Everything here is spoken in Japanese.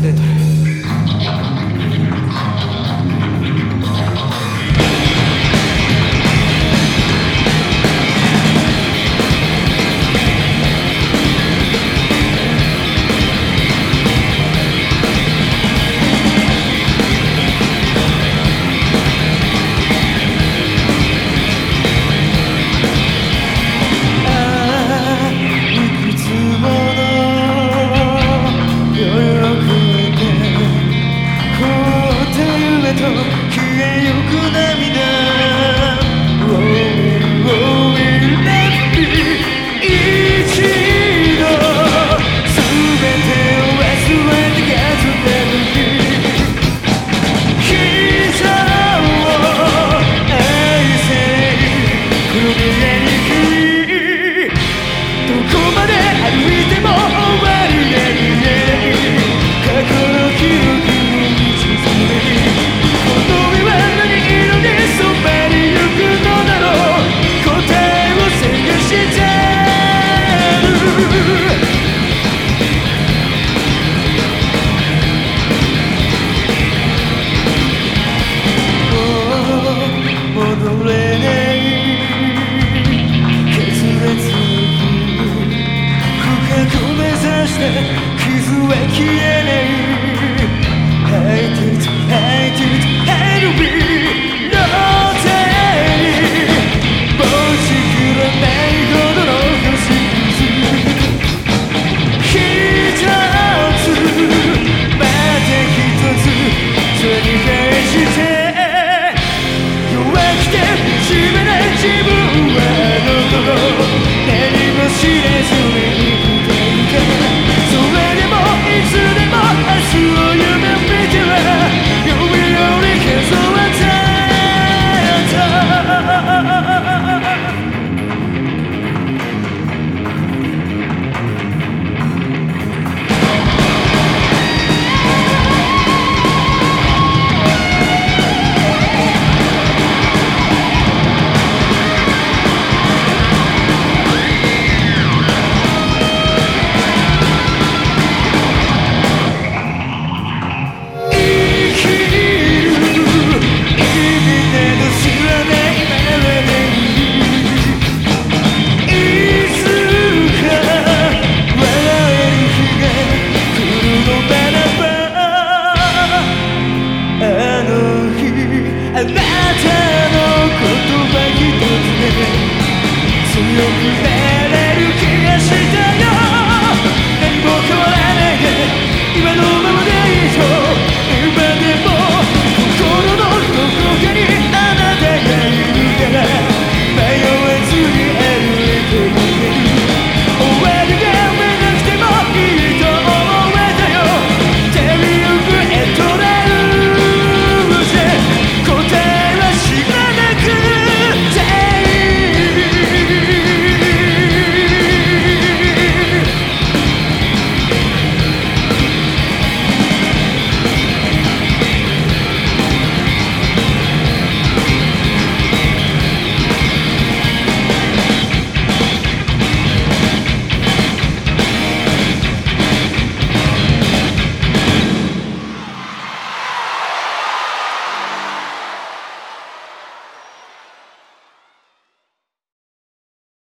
dónde らして傷は消えない Hate it, hate it